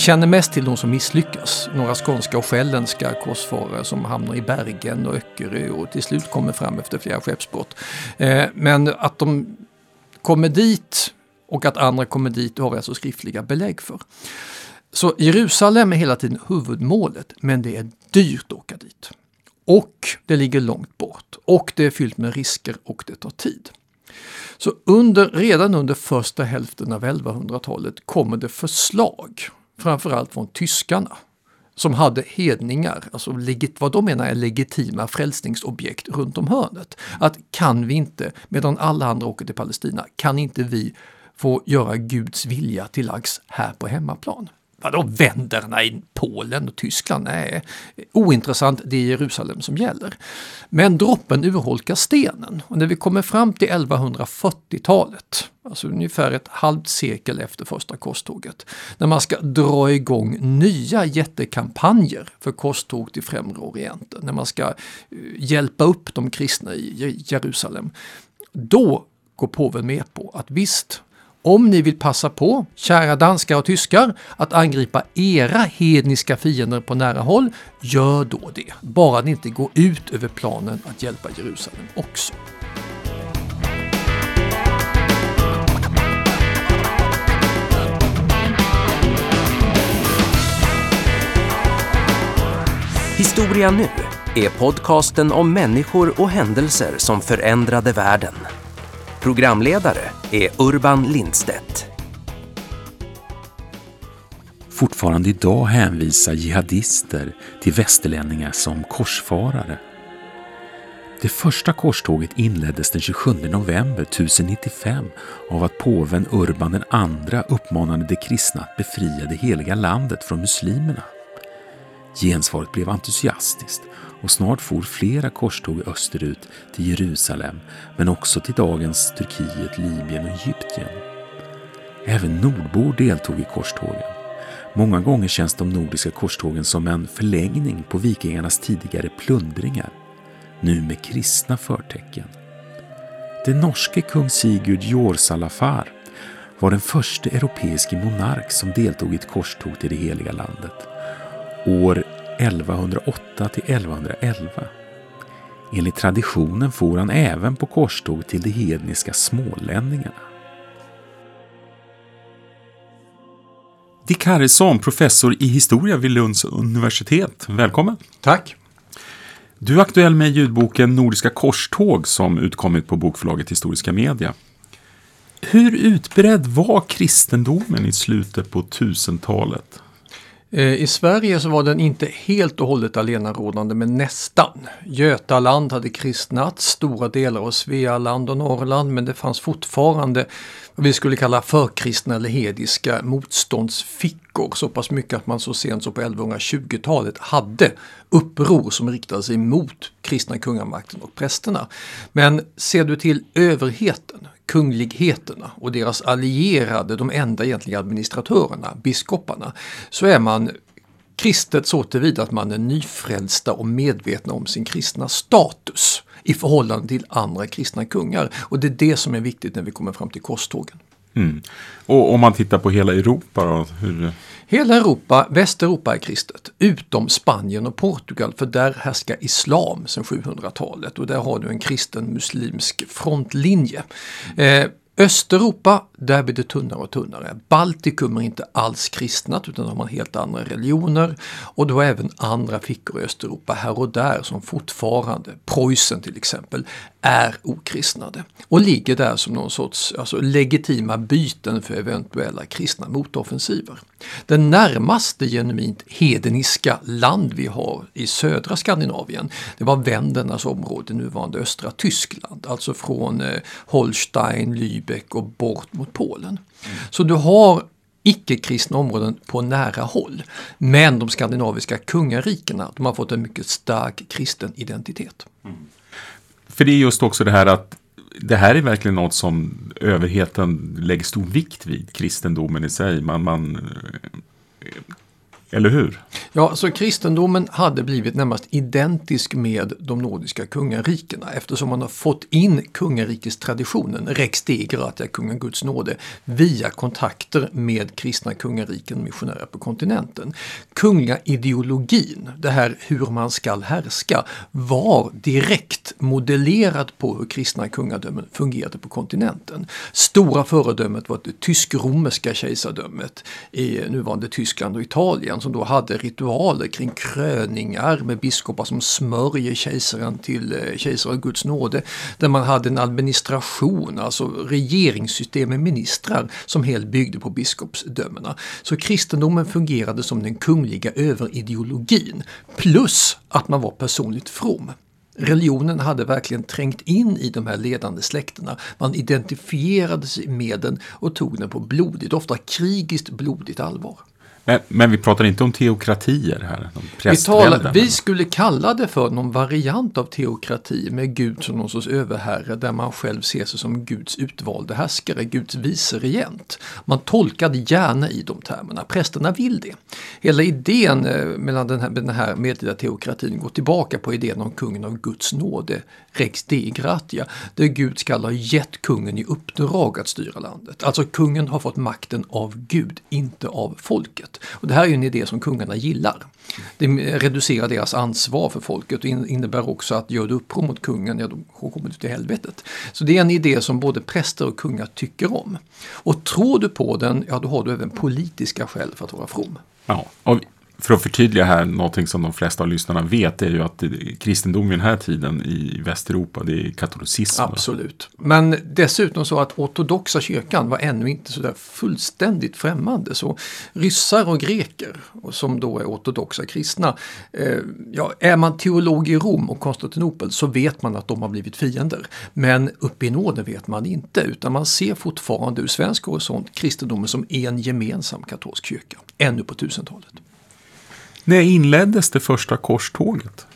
känner mest till de som misslyckas. Några skånska och själländska korsfarare som hamnar i Bergen och Öckerö och till slut kommer fram efter flera skeppsbrott. Eh, men att de kommer dit och att andra kommer dit har vi alltså skriftliga belägg för. Så Jerusalem är hela tiden huvudmålet, men det är dyrt att åka dit. Och det ligger långt bort och det är fyllt med risker och det tar tid. Så under, redan under första hälften av 1100-talet kommer det förslag, framförallt från tyskarna, som hade hedningar, alltså legit, vad de menar är legitima frälsningsobjekt runt om hörnet. Att kan vi inte, medan alla andra åker till Palestina, kan inte vi få göra Guds vilja till lags här på hemmaplan? Vadå vänderna i Polen och Tyskland? Nej, ointressant, det är Jerusalem som gäller. Men droppen urholkar stenen och när vi kommer fram till 1140-talet, alltså ungefär ett halvt sekel efter första korståget, när man ska dra igång nya jättekampanjer för korståg till Främre Orienten, när man ska eh, hjälpa upp de kristna i Jerusalem, då går påven med på att visst, om ni vill passa på, kära danskar och tyskar, att angripa era hedniska fiender på nära håll, gör då det. Bara ni inte går ut över planen att hjälpa Jerusalem också. Historia nu är podcasten om människor och händelser som förändrade världen. Programledare är Urban Lindstedt. Fortfarande idag hänvisar jihadister till västerlänningar som korsfarare. Det första korståget inleddes den 27 november 1095 av att påven Urban II uppmanade de kristna att befria det heliga landet från muslimerna. Gensvaret blev entusiastiskt och snart for flera korståg österut till Jerusalem men också till dagens Turkiet, Libyen och Egypten. Även nordbor deltog i korstågen. Många gånger känns de nordiska korstågen som en förlängning på vikingarnas tidigare plundringar, nu med kristna förtecken. Den norske kung Sigurd Jorsalafar var den första europeiske monark som deltog i ett korståg till det heliga landet. År 1108 till 1111. Enligt traditionen for han även på korståg till de hedniska smålänningarna. Dick Harrison, professor i historia vid Lunds universitet. Välkommen! Tack! Du är aktuell med ljudboken Nordiska korståg som utkommit på bokförlaget Historiska Media. Hur utbredd var kristendomen i slutet på 1000-talet? Eh, I Sverige så var den inte helt och hållet allenarådande men nästan. Götaland hade kristnats, stora delar av Svealand och Norrland men det fanns fortfarande vad vi skulle kalla förkristna eller hediska motståndsfickor. Så pass mycket att man så sent som på 1120-talet hade uppror som riktade sig mot kristna kungamakten och prästerna. Men ser du till överheten, kungligheterna och deras allierade, de enda egentliga administratörerna, biskoparna, så är man kristet så tillvida att man är nyfrälsta och medvetna om sin kristna status i förhållande till andra kristna kungar. Och det är det som är viktigt när vi kommer fram till korstågen. Mm. Och om man tittar på hela Europa då? Hur... Hela Europa, Västeuropa är kristet, utom Spanien och Portugal för där härskar islam sedan 700-talet och där har du en kristen muslimsk frontlinje. Eh, Östeuropa, där blir det tunnare och tunnare. Baltikum är inte alls kristnat utan de har helt andra religioner. Och du har även andra fickor i Östeuropa här och där som fortfarande, Preussen till exempel, är okristnade. Och ligger där som någon sorts alltså, legitima byten för eventuella kristna motoffensiver. Det närmaste genuint hedeniska land vi har i södra Skandinavien, det var vändernas område, nuvarande östra Tyskland. Alltså från eh, Holstein, Lübeck och bort mot Polen. Mm. Så du har icke-kristna områden på nära håll. Men de skandinaviska kungarikena de har fått en mycket stark kristen identitet. Mm. För det är just också det här att det här är verkligen något som överheten lägger stor vikt vid, kristendomen i sig. Man, man eh, eller hur? Ja, så kristendomen hade blivit närmast identisk med de nordiska kungarikena eftersom man har fått in kungarikestraditionen, rex de gratia, kungen Guds nåde, via kontakter med kristna kungariken missionärer på kontinenten. Kungliga ideologin, det här hur man skall härska, var direkt modellerad på hur kristna kungadömen fungerade på kontinenten. Stora föredömet var det tysk-romerska kejsardömet i nuvarande Tyskland och Italien som då hade ritualer kring kröningar med biskopar som smörjer kejsaren till eh, kejsare kejsar Guds nåde. Där man hade en administration, alltså regeringssystem med ministrar som helt byggde på biskopsdömena. Så kristendomen fungerade som den kungliga överideologin plus att man var personligt from. Religionen hade verkligen trängt in i de här ledande släkterna. Man identifierade sig med den och tog den på blodigt, ofta krigiskt blodigt allvar. Men, men, vi pratar inte om teokratier här? Vi, talar, vi skulle kalla det för någon variant av teokrati med Gud som någon sorts överherre där man själv ser sig som Guds utvalde härskare, Guds vice regent. Man tolkade gärna i de termerna, prästerna vill det. Hela idén eh, mellan den här, den här medeltida teokratin går tillbaka på idén om kungen av Guds nåde, rex dei gratia, där Gud skall ha gett kungen i uppdrag att styra landet. Alltså kungen har fått makten av Gud, inte av folket. Och det här är ju en idé som kungarna gillar. Det reducerar deras ansvar för folket och innebär också att gör du uppror mot kungen, ja då kommer du till helvetet. Så det är en idé som både präster och kungar tycker om. Och tror du på den, ja då har du även politiska skäl för att vara from. Ja, och för att förtydliga här, någonting som de flesta av lyssnarna vet är ju att kristendom i den här tiden i Västeuropa, det är katolicism. Absolut. Men dessutom så att ortodoxa kyrkan var ännu inte sådär fullständigt främmande. Så ryssar och greker, som då är ortodoxa kristna, eh, ja, är man teolog i Rom och Konstantinopel så vet man att de har blivit fiender. Men uppe i nåden vet man inte, utan man ser fortfarande ur svensk horisont kristendomen som en gemensam katolsk kyrka, ännu på 1000-talet. När inleddes det första korståget?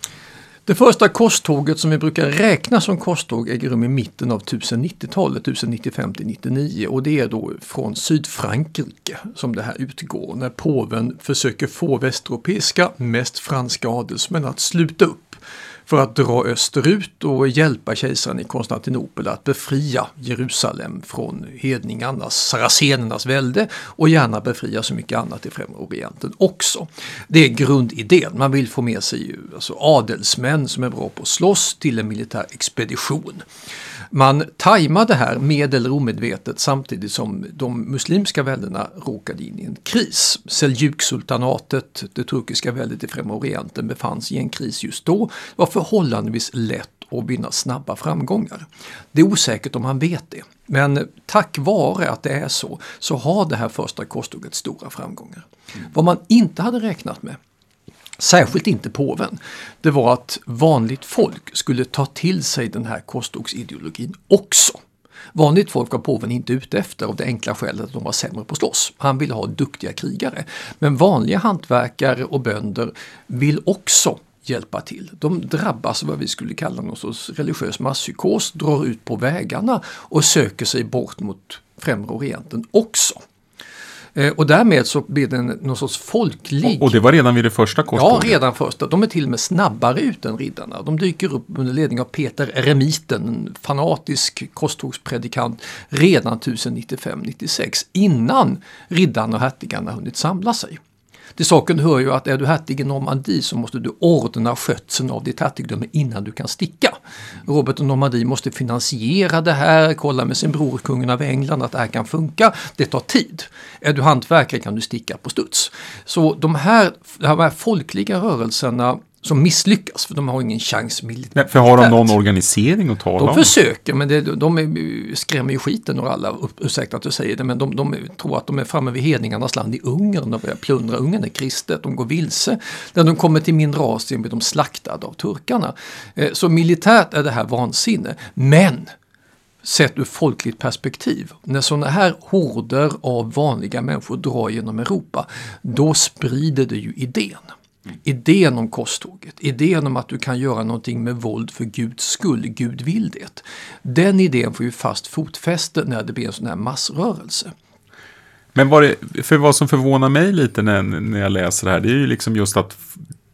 Det första korståget som vi brukar räkna som korståg äger rum i mitten av 1090-talet, 1095 99 och det är då från Sydfrankrike som det här utgår när påven försöker få västeuropeiska, mest franska adelsmän att sluta upp för att dra österut och hjälpa kejsaren i Konstantinopel att befria Jerusalem från hedningarnas, saracenernas välde och gärna befria så mycket annat i Främre Orienten också. Det är grundidén, man vill få med sig alltså adelsmän som är bra på att slåss till en militär expedition. Man tajmade det här med eller omedvetet samtidigt som de muslimska väldena råkade in i en kris. Seljuksultanatet, det turkiska väldet i Främre Orienten, befanns i en kris just då. Det var förhållandevis lätt att vinna snabba framgångar. Det är osäkert om man vet det. Men tack vare att det är så, så har det här första korståget stora framgångar. Mm. Vad man inte hade räknat med särskilt inte påven, det var att vanligt folk skulle ta till sig den här korstågsideologin också. Vanligt folk var påven inte ute efter av det enkla skälet att de var sämre på att slåss. Han ville ha duktiga krigare. Men vanliga hantverkare och bönder vill också hjälpa till. De drabbas av vad vi skulle kalla någon sorts religiös masspsykos, drar ut på vägarna och söker sig bort mot Främre Orienten också. Eh, och därmed så blir det någon sorts folklig... Och det var redan vid det första korståget? Ja, redan första. De är till och med snabbare ut än riddarna. De dyker upp under ledning av Peter Eremiten, en fanatisk korstågspredikant, redan 1095-96 innan riddarna och hertigarna hunnit samla sig. Till saken hör ju att är du hertig i Normandie så måste du ordna skötseln av ditt hertigdöme innan du kan sticka. Robert av Normandie måste finansiera det här, kolla med sin bror kungen av England att det här kan funka. Det tar tid. Är du hantverkare kan du sticka på studs. Så de här, de här folkliga rörelserna som misslyckas för de har ingen chans militärt. För har de någon organisering att tala de om? De försöker men det, de är, skrämmer ju skiten ur alla, ursäkta att jag säger det, men de, de tror att de är framme vid hedningarnas land i Ungern och börjar plundra. Ungern är kristet, de går vilse. När de kommer till mindre Asien blir de slaktade av turkarna. Eh, så militärt är det här vansinne. Men sett ur folkligt perspektiv. När sådana här horder av vanliga människor drar genom Europa, då sprider det ju idén. Idén om korståget, idén om att du kan göra någonting med våld för Guds skull, Gud vill det. Den idén får ju fast fotfäste när det blir en sån här massrörelse. Men vad det, för vad som förvånar mig lite när, när jag läser det här, det är ju liksom just att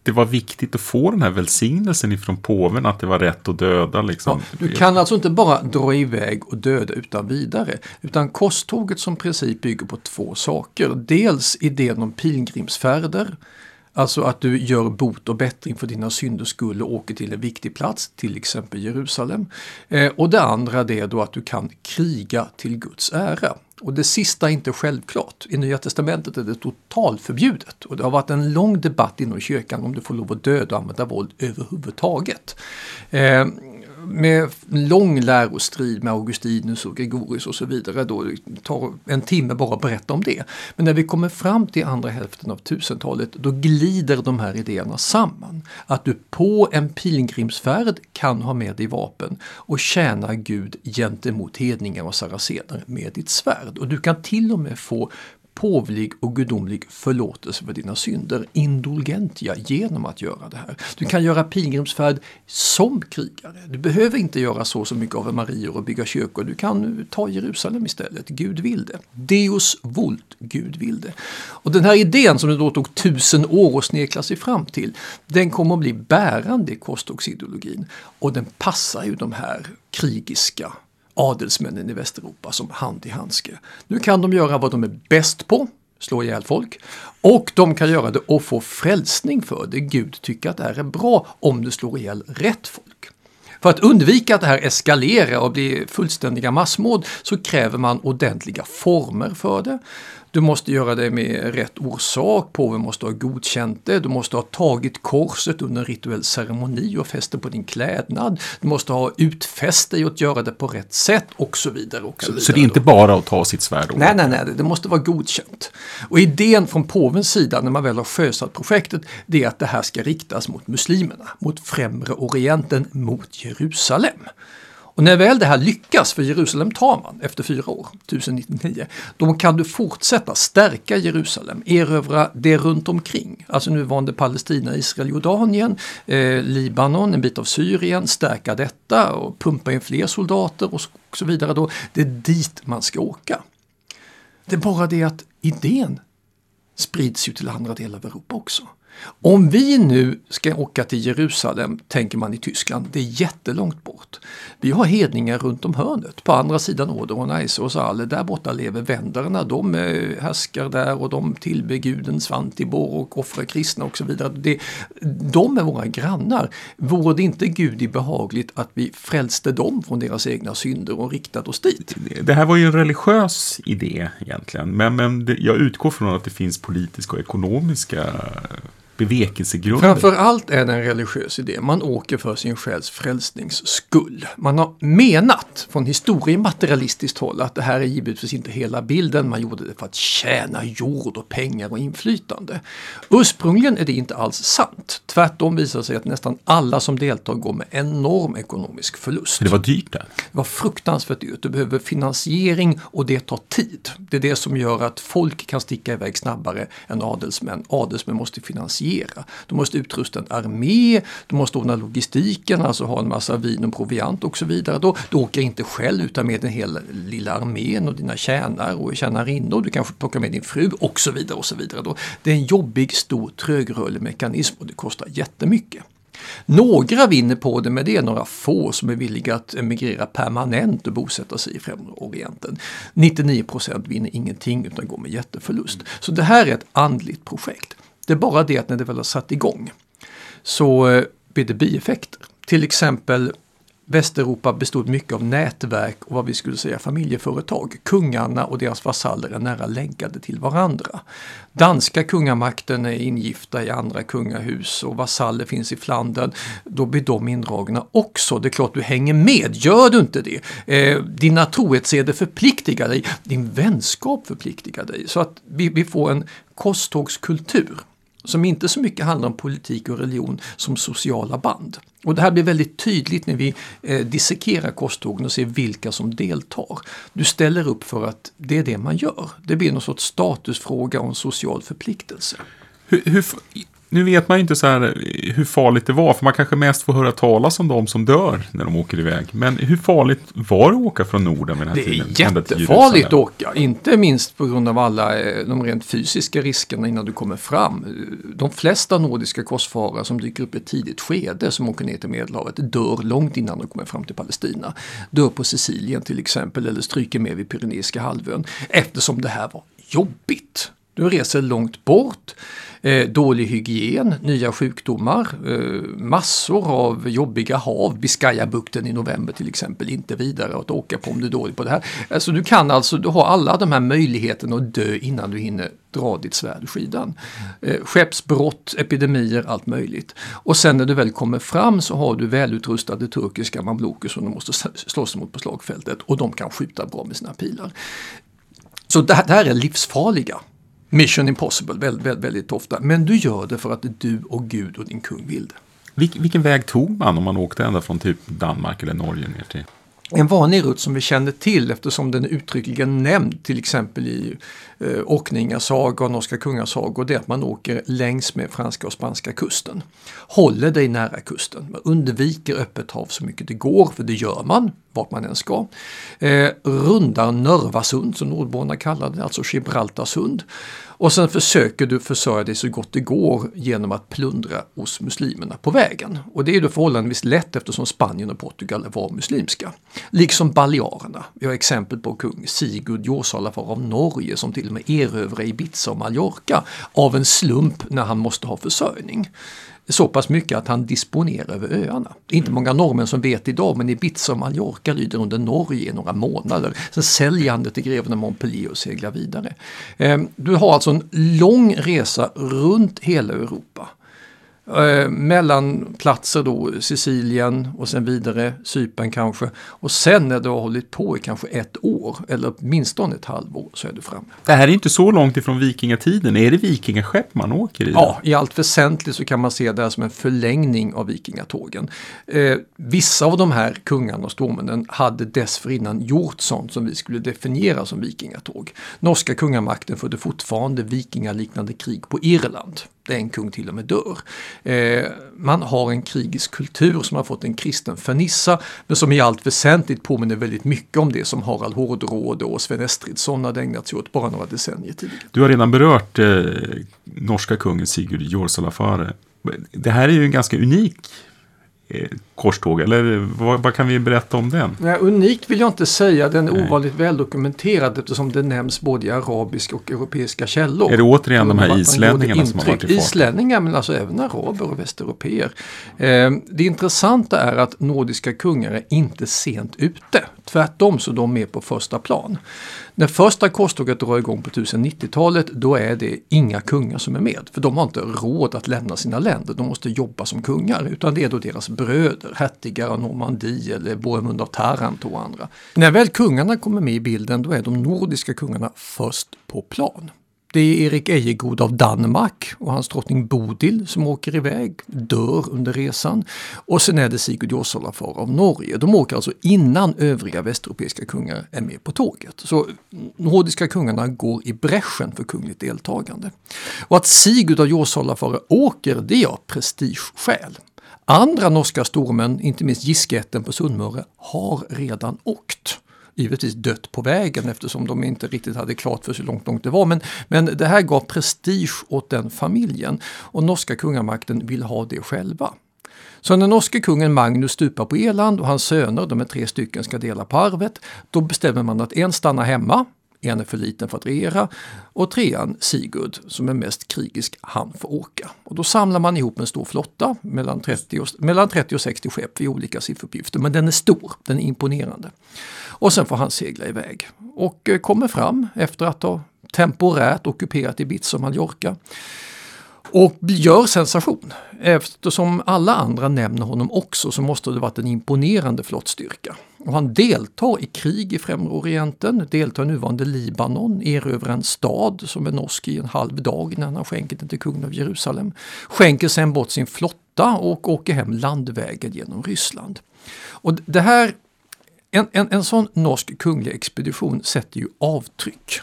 det var viktigt att få den här välsignelsen ifrån påven att det var rätt att döda. Liksom. Ja, du kan alltså inte bara dra iväg och döda utan vidare. Utan korståget som princip bygger på två saker. Dels idén om pilgrimsfärder. Alltså att du gör bot och bättring för dina synders skull och åker till en viktig plats, till exempel Jerusalem. Eh, och det andra det är då att du kan kriga till Guds ära. Och det sista är inte självklart. I Nya Testamentet är det totalförbjudet. Och det har varit en lång debatt inom kyrkan om du får lov att döda och använda våld överhuvudtaget. Eh, med lång lärostrid med Augustinus och Gregorius och så vidare. Då, det tar en timme bara att berätta om det. Men när vi kommer fram till andra hälften av 1000-talet då glider de här idéerna samman. Att du på en pilgrimsfärd kan ha med dig vapen och tjäna Gud gentemot hedningar och saracener med ditt svärd. Och du kan till och med få påvlig och gudomlig förlåtelse för dina synder, indulgentia, genom att göra det här. Du kan göra pilgrimsfärd som krigare. Du behöver inte göra så så mycket av Marior och bygga kyrkor. Du kan eh, ta Jerusalem istället. Gud vill det. Deus vult, Gud vill det. Och den här idén som det då tog tusen år att snekla sig fram till, den kommer att bli bärande i korstågsideologin. Och den passar ju de här krigiska adelsmännen i Västeuropa som hand i handske. Nu kan de göra vad de är bäst på, slå ihjäl folk. Och de kan göra det och få frälsning för det. Gud tycker att det här är bra om du slår ihjäl rätt folk. För att undvika att det här eskalerar och blir fullständiga massmord så kräver man ordentliga former för det. Du måste göra det med rätt orsak, påven måste ha godkänt det, du måste ha tagit korset under en rituell ceremoni och fäst det på din klädnad. Du måste ha utfäst dig att göra det på rätt sätt och så vidare. Och så, vidare. så det är inte bara att ta sitt svärd? Nej, nej, nej, det måste vara godkänt. Och idén från påvens sida när man väl har sjösatt projektet, det är att det här ska riktas mot muslimerna, mot främre orienten, mot Jerusalem. Och när väl det här lyckas, för Jerusalem tar man efter fyra år, 1099, då kan du fortsätta stärka Jerusalem, erövra det runt omkring, alltså nuvarande Palestina, Israel, Jordanien, eh, Libanon, en bit av Syrien, stärka detta och pumpa in fler soldater och så vidare. Då. Det är dit man ska åka. Det är bara det att idén sprids ju till andra delar av Europa också. Om vi nu ska åka till Jerusalem, tänker man i Tyskland, det är jättelångt bort. Vi har hedningar runt om hörnet, på andra sidan Oder och Neisse och Saale. Där borta lever vändarna, de eh, härskar där och de tillber guden Svantibor och offrar kristna och så vidare. Det, de är våra grannar. Vore det inte Gudi behagligt att vi frälste dem från deras egna synder och riktade oss dit? Det här var ju en religiös idé egentligen, men, men jag utgår från att det finns politiska och ekonomiska bevekelsegrunder. Framförallt är det en religiös idé. Man åker för sin själs frälsnings skull. Man har menat från historiematerialistiskt håll att det här är givetvis inte hela bilden. Man gjorde det för att tjäna jord och pengar och inflytande. Ursprungligen är det inte alls sant. Tvärtom visar sig att nästan alla som deltar går med enorm ekonomisk förlust. Det var dyrt där. Det var fruktansvärt dyrt. Du behöver finansiering och det tar tid. Det är det som gör att folk kan sticka iväg snabbare än adelsmän. Adelsmän måste finansiera variera. Du måste utrusta en armé, du måste ordna logistiken, alltså ha en massa vin och proviant och så vidare. Då, du åker inte själv utan med den hela lilla armén och dina tjänare och tjänarinnor. Du kanske plockar med din fru och så vidare. och så vidare. Då. Det är en jobbig, stor, trögrörlig mekanism och det kostar jättemycket. Några vinner på det, men det är några få som är villiga att emigrera permanent och bosätta sig i Främre Orienten. 99% vinner ingenting utan går med jätteförlust. Så det här är ett andligt projekt. Det är bara det att när det väl har satt igång så eh, blir det bieffekter. Till exempel Västeuropa bestod mycket av nätverk och vad vi skulle säga familjeföretag. Kungarna och deras vasaller är nära länkade till varandra. Danska kungamakten är ingifta i andra kungahus och vasaller finns i Flandern. Då blir de indragna också. Det är klart du hänger med. Gör du inte det, eh, dina trohetsseder förpliktigar dig, din vänskap förpliktigar dig. Så att vi, vi får en korstågskultur som inte så mycket handlar om politik och religion som sociala band. Och det här blir väldigt tydligt när vi eh, dissekerar korstågen och ser vilka som deltar. Du ställer upp för att det är det man gör. Det blir någon sorts statusfråga och en social förpliktelse. Hur, hur, nu vet man ju inte så här eh, hur farligt det var, för man kanske mest får höra talas om de som dör när de åker iväg. Men hur farligt var det att åka från Norden vid den här Det är tiden? ända till jättefarligt att åka, inte minst på grund av alla eh, de rent fysiska riskerna innan du kommer fram. De flesta nordiska korsfarare som dyker upp i ett tidigt skede som åker ner till Medelhavet dör långt innan de kommer fram till Palestina. Dör på Sicilien till exempel eller stryker med vid Pyreneiska halvön eftersom det här var jobbigt. Du reser långt bort, eh, dålig hygien, nya sjukdomar, eh, massor av jobbiga hav, Biscayabukten i november till exempel, inte vidare att åka på om du är dålig på det här. Alltså du kan alltså, du har alla de här möjligheterna att dö innan du hinner dra ditt svärd ur skidan. Eh, skeppsbrott, epidemier, allt möjligt. Och sen när du väl kommer fram så har du välutrustade turkiska mamluker som du måste slåss mot på slagfältet och de kan skjuta bra med sina pilar. Så det här, det här är livsfarliga. Mission impossible väldigt, väldigt, väldigt ofta. Men du gör det för att du och Gud och din kung vill det. Vil, vilken väg tog man om man åkte ända från typ Danmark eller Norge ner till? En vanlig rutt som vi känner till eftersom den är uttryckligen nämnd till exempel i eh, Åkningasaga och Norska kungasagor det är att man åker längs med franska och spanska kusten. Håller dig nära kusten, man undviker öppet hav så mycket det går, för det gör man vart man än ska. Eh, rundar Nörvasund som nordborna kallar det, alltså Gibraltarsund. Och sen försöker du försörja dig så gott det går genom att plundra hos muslimerna på vägen. Och det är då förhållandevis lätt eftersom Spanien och Portugal var muslimska. Liksom Balearerna. Vi har exempel på kung Sigurd Jorsalafar av Norge som till och med erövrade Ibiza och Mallorca av en slump när han måste ha försörjning så pass mycket att han disponerar över öarna. Det är inte många norrmän som vet idag men Ibiza och Mallorca lyder under Norge i några månader. Sen säljer han det till greven av Montpellier och seglar vidare. Ehm, du har alltså en lång resa runt hela Europa. Eh, mellanplatser då, Sicilien och sen vidare, Cypern kanske. Och sen när du har hållit på i kanske ett år eller åtminstone ett halvår så är du framme. Det här är inte så långt ifrån vikingatiden. Är det vikingaskepp man åker i? Ja, i allt väsentligt så kan man se det här som en förlängning av vikingatågen. Eh, vissa av de här kungarna och stormännen hade dessförinnan gjort sånt som vi skulle definiera som vikingatåg. Norska kungamakten förde fortfarande vikingaliknande krig på Irland där en kung till och med dör. Eh, man har en krigisk kultur som har fått en kristen fernissa men som i allt väsentligt påminner väldigt mycket om det som Harald Hårdråde och Sven Estridsson hade ägnat sig åt bara några decennier tidigare. Du har redan berört eh, norska kungen Sigurd Jorsalafare. Det här är ju en ganska unik korståg, eller vad, vad, kan vi berätta om den? Nej, unikt vill jag inte säga, den är Nej. ovanligt väldokumenterad eftersom det nämns både i arabiska och europeiska källor. Är det återigen de här islänningarna som har varit i farten? Islänningar men alltså även araber och västeuropeer. Eh, det intressanta är att nordiska kungar är inte sent ute. Tvärtom så är de med på första plan. När första korståget drar igång på 1090-talet då är det inga kungar som är med. För de har inte råd att lämna sina länder, de måste jobba som kungar. Utan det är då deras bröder, hertigar av Normandie eller Bohemund av Tarant och andra. När väl kungarna kommer med i bilden då är de nordiska kungarna först på plan. Det är Erik Ejegod av Danmark och hans drottning Bodil som åker iväg, dör under resan. Och sen är det Sigurd Jorsalafar av Norge. De åker alltså innan övriga västeuropeiska kungar är med på tåget. Så nordiska kungarna går i bräschen för kungligt deltagande. Och att Sigurd av Jorsalafar åker, det är av prestigeskäl. Andra norska stormän, inte minst Giskeätten på Sundmöre, har redan åkt givetvis dött på vägen eftersom de inte riktigt hade klart för sig hur långt, långt det var. Men, men det här gav prestige åt den familjen och norska kungamakten vill ha det själva. Så när norske kungen Magnus stupar på Eland och hans söner, de är tre stycken, ska dela på arvet, då bestämmer man att en stannar hemma, en är för liten för att regera och trean Sigurd som är mest krigisk, han får åka. Och då samlar man ihop en stor flotta, mellan 30 och, mellan 30 och 60 skepp i olika sifferuppgifter, men den är stor, den är imponerande. Och sen får han segla iväg och eh, kommer fram efter att ha temporärt ockuperat Ibiza och Mallorca. Och gör sensation. Eftersom alla andra nämner honom också så måste det varit en imponerande flottstyrka. Och han deltar i krig i Främre Orienten, deltar i nuvarande Libanon, erövrar en stad som är norsk i en halv dag när han skänker den till kungen av Jerusalem. Skänker sen bort sin flotta och åker hem landvägen genom Ryssland. Och det här, en, en, en sån norsk kunglig expedition sätter ju avtryck.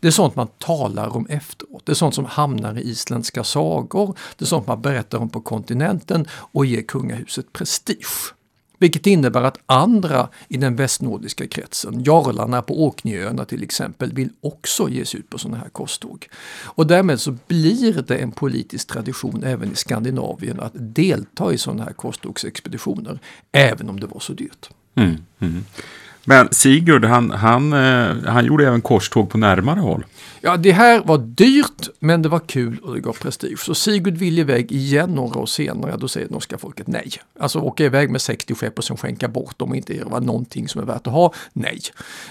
Det är sånt man talar om efteråt. Det är sånt som hamnar i isländska sagor. Det är sånt man berättar om på kontinenten och ger kungahuset prestige. Vilket innebär att andra i den västnordiska kretsen, jarlarna på Orkneyöarna till exempel, vill också ge sig ut på sådana här korståg. Och därmed så blir det en politisk tradition även i Skandinavien att delta i sådana här korstågsexpeditioner, även om det var så dyrt. Mm, mm. Men Sigurd, han, han, eh, han gjorde även korståg på närmare håll. Ja, det här var dyrt, men det var kul och det gav prestige. Så Sigurd vill iväg igen några år senare. Då säger norska folket nej. Alltså åka iväg med 60 skepp och sen skänka bort dem och inte göra någonting som är värt att ha. Nej.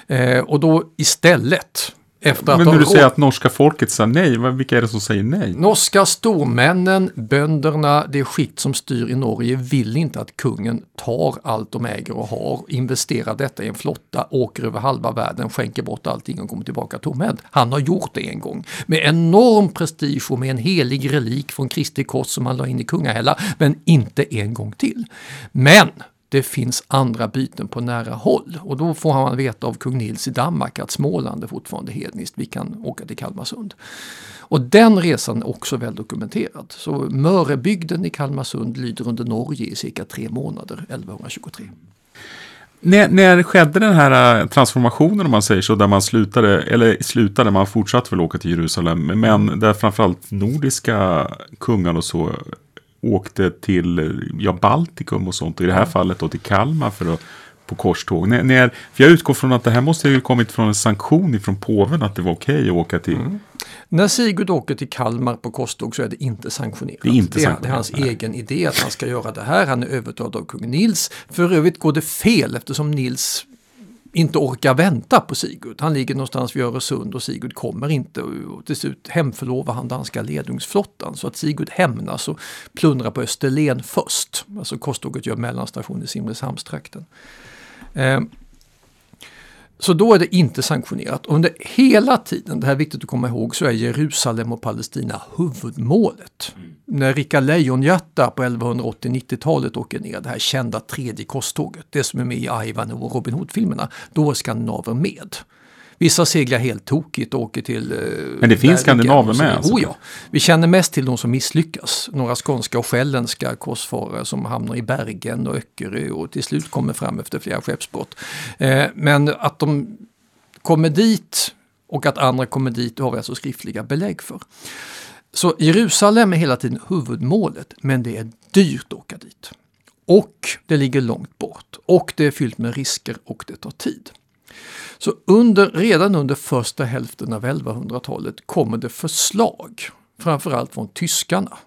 Eh, och då istället efter Men när du säger att norska folket sa nej, vilka är det som säger nej? Norska stormännen, bönderna, det skikt som styr i Norge vill inte att kungen tar allt de äger och har, investerar detta i en flotta, åker över halva världen, skänker bort allting och kommer tillbaka tomhänt. Han har gjort det en gång med enorm prestige och med en helig relik från Kristi kors som han la in i kungahälla, men inte en gång till. Men det finns andra byten på nära håll. Och då får han veta av kung Nils i Danmark att Småland är fortfarande hedniskt, vi kan åka till Kalmarsund. Och den resan är också väl dokumenterad. Så Mörebygden i Kalmarsund lyder under Norge i cirka tre månader 1123. När, när skedde den här äh, transformationen om man säger så, där man slutade, eller slutade, man fortsatte väl åka till Jerusalem, men där framförallt nordiska kungar och så åkte till ja, Baltikum och sånt. I det här fallet då till Kalmar för att på korståg. När, när, för jag utgår från att det här måste ha kommit från en sanktion från påven att det var okej okay att åka till. Mm. När Sigurd åker till Kalmar på korståg så är det inte sanktionerat. Det är, inte det, det är hans nej. egen idé att han ska göra det här. Han är övertalad av kung Nils. För övrigt går det fel eftersom Nils inte orkar vänta på Sigurd. Han ligger någonstans vid Öresund och Sigurd kommer inte. Och till slut hemförlovar han danska ledungsflottan så att Sigurd hämnas och plundrar på Österlen först. Alltså korståget gör mellanstation i Simrishamnstrakten. Eh, så då är det inte sanktionerat. Under hela tiden, det här är viktigt att komma ihåg, så är Jerusalem och Palestina huvudmålet. Mm. När Rickard Lejonhjärta på 1180-90-talet åker ner, det här kända tredje korståget, det som är med i Ivan och Robin Hood-filmerna, då är skandinaver med. Vissa seglar helt tokigt och åker till... Eh, Men det finns skandinaver med? Alltså. Oh ja. Vi känner mest till de som misslyckas. Några skånska och själländska korsfarare som hamnar i Bergen och Öckerö och till slut kommer fram efter flera skeppsbrott. Eh, men att de kommer dit och att andra kommer dit har vi alltså skriftliga belägg för. Så Jerusalem är hela tiden huvudmålet, men det är dyrt att åka dit. Och det ligger långt bort och det är fyllt med risker och det tar tid. Så under, redan under första hälften av 1100-talet kommer det förslag, framförallt från tyskarna,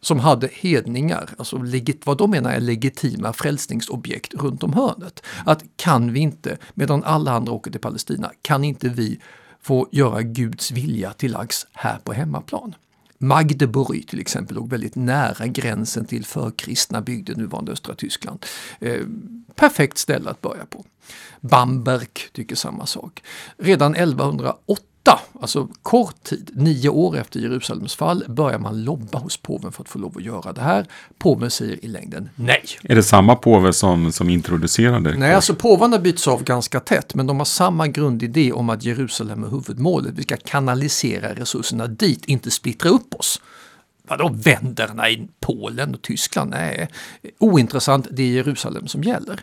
som hade hedningar, alltså legit, vad de menar är legitima frälsningsobjekt runt om hörnet. Att kan vi inte, medan alla andra åker till Palestina, kan inte vi få göra Guds vilja till lags här på hemmaplan? Magdeburg till exempel låg väldigt nära gränsen till förkristna bygder, nuvarande östra Tyskland. Eh, perfekt ställe att börja på. Bamberg tycker samma sak. Redan 1108 alltså kort tid, nio år efter Jerusalems fall, börjar man lobba hos påven för att få lov att göra det här. Påven säger i längden nej. Är det samma påve som, som introducerade? Nej, alltså påvarna byts av ganska tätt, men de har samma grundidé om att Jerusalem är huvudmålet. Vi ska kanalisera resurserna dit, inte splittra upp oss. Vadå vänderna i Polen och Tyskland? Nej, ointressant, det är Jerusalem som gäller.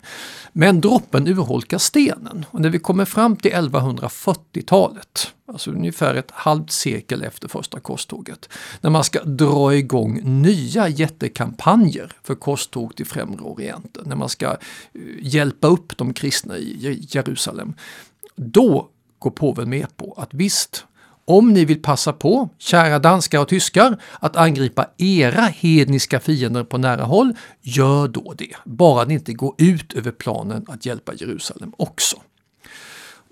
Men droppen urholkar stenen och när vi kommer fram till 1140-talet, alltså ungefär ett halvt sekel efter första korståget, när man ska dra igång nya jättekampanjer för korståg till Främre Orienten, när man ska eh, hjälpa upp de kristna i Jerusalem, då går påven med på att visst, om ni vill passa på, kära danskar och tyskar, att angripa era hedniska fiender på nära håll, gör då det. Bara ni inte går ut över planen att hjälpa Jerusalem också.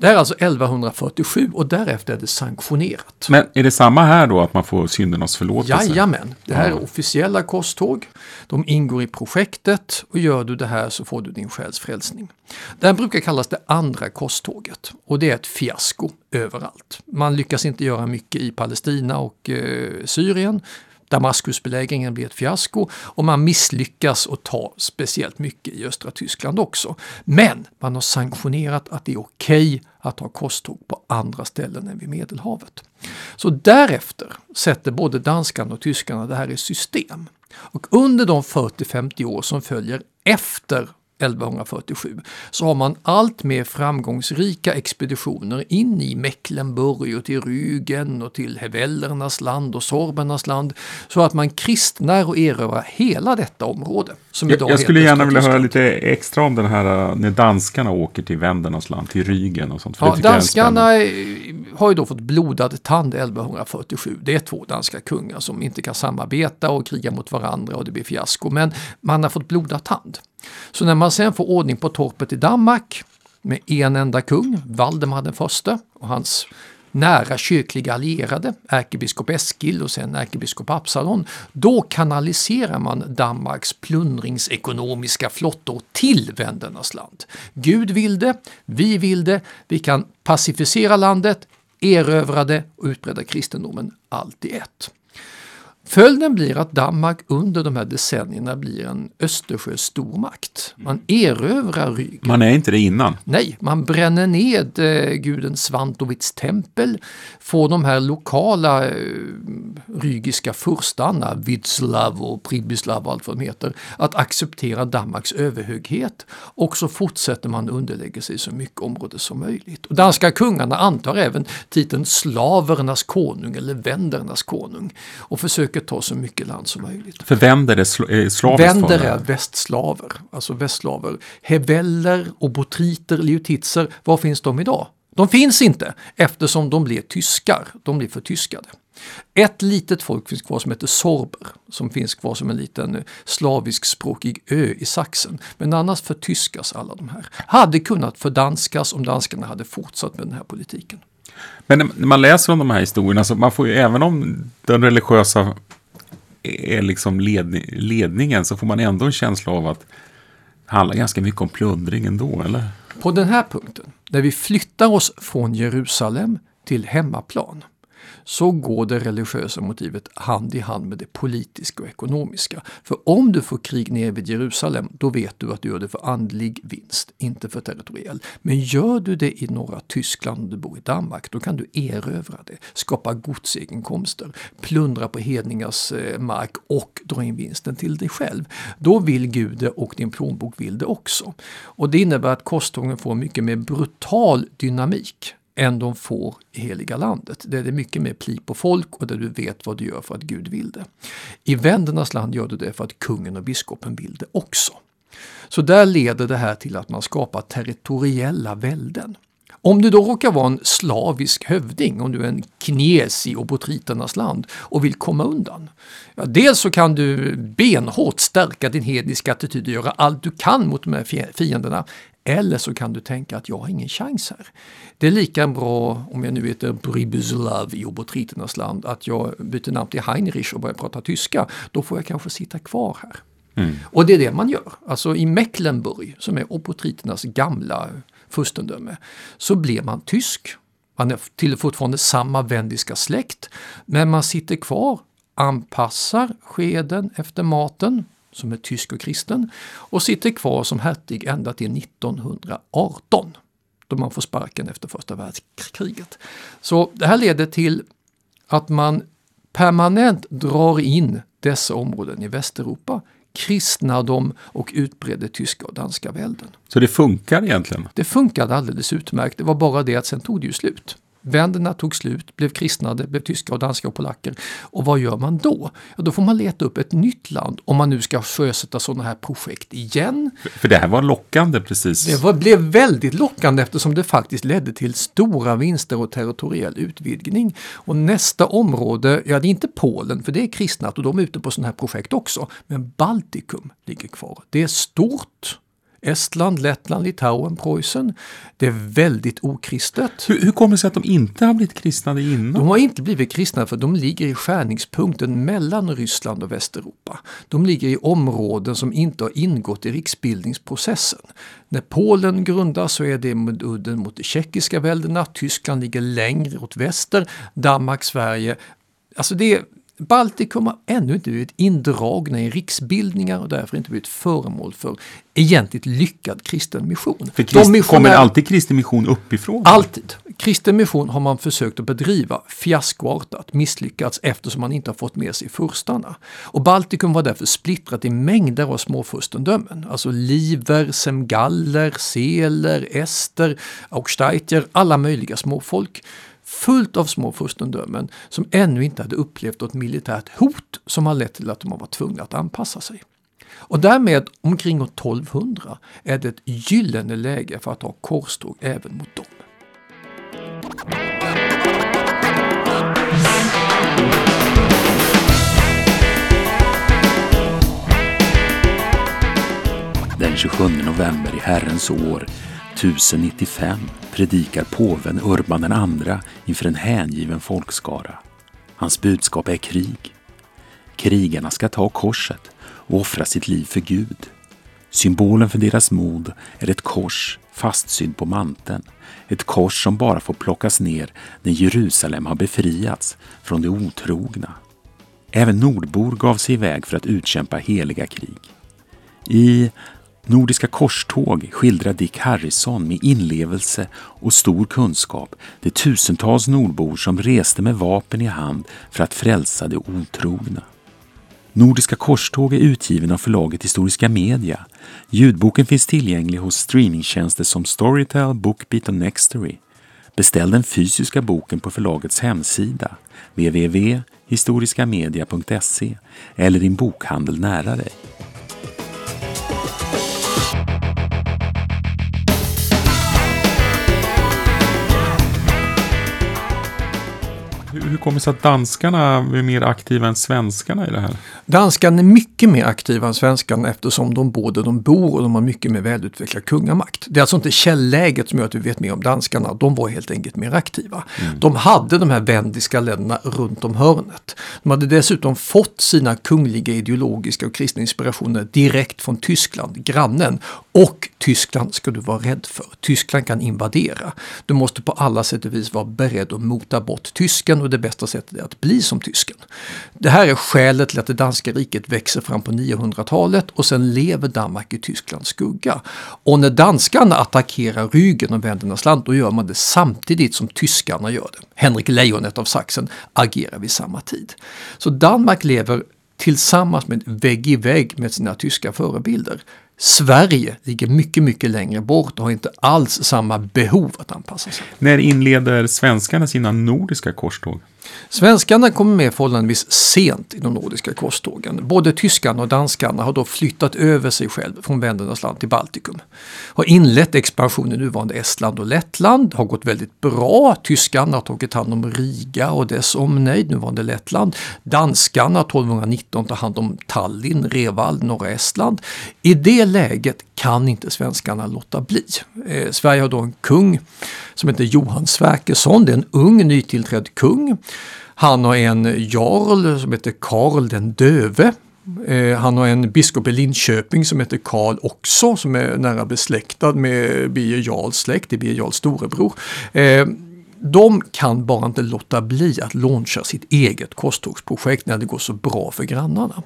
Det här är alltså 1147 och därefter är det sanktionerat. Men är det samma här då, att man får syndernas förlåtelse? Jajamän, det här är officiella korståg. De ingår i projektet och gör du det här så får du din själs frälsning. Det här brukar kallas det andra korståget och det är ett fiasko överallt. Man lyckas inte göra mycket i Palestina och eh, Syrien. Damaskusbelägringen blir ett fiasko och man misslyckas att ta speciellt mycket i östra Tyskland också. Men man har sanktionerat att det är okej okay att ha korståg på andra ställen än vid Medelhavet. Så därefter sätter både danskarna och tyskarna det här i system. Och under de 40-50 år som följer efter 1147 så har man allt mer framgångsrika expeditioner in i Mecklenburg och till Rügen och till Hevellernas land och sorbernas land så att man kristnar och erövrar hela detta område. Som jag, jag skulle gärna vilja höra lite extra om den här äh, när danskarna åker till Vändernas land, till Rügen och sånt. Ja, danskarna har ju då fått blodad tand 1147. Det är två danska kungar som inte kan samarbeta och kriga mot varandra och det blir fiasko. Men man har fått blodad tand. Så när man sen får ordning på torpet i Danmark med en enda kung, Valdemar den förste och hans nära kyrkliga allierade, ärkebiskop Eskil och sen ärkebiskop Absalon, då kanaliserar man Danmarks plundringsekonomiska flottor till vändernas land. Gud vill det, vi vill det, vi kan pacificera landet, erövra det och utbreda kristendomen allt i ett. Följden blir att Danmark under de här decennierna blir en Östersjöstormakt. Man erövrar Rügen. Man är inte det innan? Nej, man bränner ned eh, guden Svantovits tempel, får de här lokala eh, rygiska furstarna, Vidslav och Pribislav och allt vad de heter, att acceptera Danmarks överhöghet och så fortsätter man underlägga sig så mycket område som möjligt. Och danska kungarna antar även titeln slavernas konung eller vändernas konung och försöker ta så mycket land som möjligt. För vänder är sl slaviskt? Vänder är västslaver, alltså västslaver. Heveller och botriter, liutitser, var finns de idag? De finns inte eftersom de blev tyskar, de blev förtyskade. Ett litet folk finns kvar som heter sorber, som finns kvar som en liten eh, slaviskspråkig ö i Sachsen. Men annars förtyskas alla de här. Hade kunnat fördanskas om danskarna hade fortsatt med den här politiken. Men när man läser om de här historierna, så man får ju även om den religiösa är liksom ledning, ledningen, så får man ändå en känsla av att det handlar ganska mycket om plundring ändå, eller? På den här punkten, där vi flyttar oss från Jerusalem till hemmaplan, så går det religiösa motivet hand i hand med det politiska och ekonomiska. För om du får krig ner vid Jerusalem, då vet du att du gör det för andlig vinst, inte för territoriell. Men gör du det i norra Tyskland och du bor i Danmark, då kan du erövra det, skapa godsegenkomster, plundra på hedningars eh, mark och dra in vinsten till dig själv. Då vill Gud det och din plånbok vill det också. Och det innebär att korstången får mycket mer brutal dynamik än de får i heliga landet. Där det är mycket mer pli på folk och där du vet vad du gör för att Gud vill det. I vändernas land gör du det för att kungen och biskopen vill det också. Så där leder det här till att man skapar territoriella välden. Om du då råkar vara en slavisk hövding, om du är en knes i obotriternas land och vill komma undan. Ja, dels så kan du benhårt stärka din hedniska attityd och göra allt du kan mot de här fienderna. Eller så kan du tänka att jag har ingen chans här. Det är lika bra om jag nu heter Bribuslav i obotriternas land att jag byter namn till Heinrich och börjar prata tyska. Då får jag kanske sitta kvar här. Mm. Och det är det man gör. Alltså i Mecklenburg, som är obotriternas gamla furstendöme, så blir man tysk. Man är till fortfarande samma vendiska släkt, men man sitter kvar, anpassar skeden efter maten, som är tysk och kristen och sitter kvar som hertig ända till 1918 då man får sparken efter första världskriget. Så det här leder till att man permanent drar in dessa områden i Västeuropa, kristnar dem och utbreder tyska och danska välden. Så det funkar egentligen? Det funkade alldeles utmärkt. Det var bara det att sen tog det ju slut. Vänderna tog slut, blev kristnade, blev tyska och danska och polacker. Och vad gör man då? Ja, då får man leta upp ett nytt land om man nu ska sjösätta sådana här projekt igen. För det här var lockande precis. Det var, blev väldigt lockande eftersom det faktiskt ledde till stora vinster och territoriell utvidgning. Och nästa område, ja det är inte Polen för det är kristnat och de är ute på sådana här projekt också. Men Baltikum ligger kvar. Det är stort Estland, Lettland, Litauen, Preussen. Det är väldigt okristet. Hur, hur kommer det sig att de inte har blivit kristnade innan? De har inte blivit kristna för de ligger i skärningspunkten mellan Ryssland och Västeuropa. De ligger i områden som inte har ingått i riksbildningsprocessen. När Polen grundas så är det med udden mot de tjeckiska väldena, Tyskland ligger längre åt väster, Danmark, Sverige. Alltså det är Baltikum har ännu inte blivit indragna i riksbildningar och därför inte blivit föremål för egentligt lyckad kristen mission. För krist, missionär... kommer alltid kristen mission uppifrån? Alltid. Kristen mission har man försökt att bedriva fiaskoartat, misslyckats eftersom man inte har fått med sig furstarna. Och Baltikum var därför splittrat i mängder av småfurstendömen, alltså liver, semgaller, seler, ester, augsteiter, alla möjliga småfolk fullt av små furstendömen som ännu inte hade upplevt något militärt hot som har lett till att de har varit tvungna att anpassa sig. Och därmed omkring år 1200 är det ett gyllene läge för att ha korståg även mot dem. Den 27 november i Herrens år 1095 predikar påven Urban II inför en hängiven folkskara. Hans budskap är krig. Krigarna ska ta korset och offra sitt liv för Gud. Symbolen för deras mod är ett kors fastsydd på manteln. Ett kors som bara får plockas ner när Jerusalem har befriats från de otrogna. Även nordbor gav sig iväg för att utkämpa heliga krig. I Nordiska korståg skildrar Dick Harrison med inlevelse och stor kunskap de tusentals nordbor som reste med vapen i hand för att frälsa de otrogna. Nordiska korståg är utgiven av förlaget Historiska Media. Ljudboken finns tillgänglig hos streamingtjänster som Storytel, Bookbeat och Nextory. Beställ den fysiska boken på förlagets hemsida www.historiskamedia.se eller din bokhandel nära dig. Hur kommer det sig att danskarna är mer aktiva än svenskarna i det här? Danskarna är mycket mer aktiva än svenskarna eftersom de både de bor och de har mycket mer välutvecklad kungamakt. Det är alltså inte källäget som gör att vi vet mer om danskarna. De var helt enkelt mer aktiva. Mm. De hade de här vändiska länderna runt om hörnet. De hade dessutom fått sina kungliga ideologiska och kristna inspirationer direkt från Tyskland, grannen. Och Tyskland ska du vara rädd för. Tyskland kan invadera. Du måste på alla sätt och vis vara beredd att mota bort tysken och det bästa sättet är att bli som tysken. Det här är skälet till att det danska riket växer fram på 900-talet och sen lever Danmark i Tysklands skugga. Och när danskarna attackerar Rügen och Vändernas land då gör man det samtidigt som tyskarna gör det. Henrik Lejonet av Sachsen agerar vid samma tid. Så Danmark lever tillsammans med vägg i vägg med sina tyska förebilder. Sverige ligger mycket, mycket längre bort och har inte alls samma behov att anpassa sig. När inleder svenskarna sina nordiska korståg? Svenskarna kommer med förhållandevis sent i de nordiska korstågen. Både tyskarna och danskarna har då flyttat över sig själv från Vändernas land till Baltikum. Har inlett expansion i nuvarande Estland och Lettland, har gått väldigt bra. Tyskarna har tagit hand om Riga och dess omnejd, nuvarande Lettland. Danskarna 1219 tar hand om Tallinn, Revald, norra Estland. I det läget kan inte svenskarna låta bli. Eh, Sverige har då en kung som heter Johan Sverkersson, det är en ung nytillträdd kung. Han har en jarl som heter Karl den döve. Eh, han har en biskop i Linköping som heter Karl också, som är nära besläktad med Birger Jarls släkt, det är Birger Jarls storebror. Eh, de kan bara inte låta bli att launcha sitt eget korstågsprojekt när det går så bra för grannarna.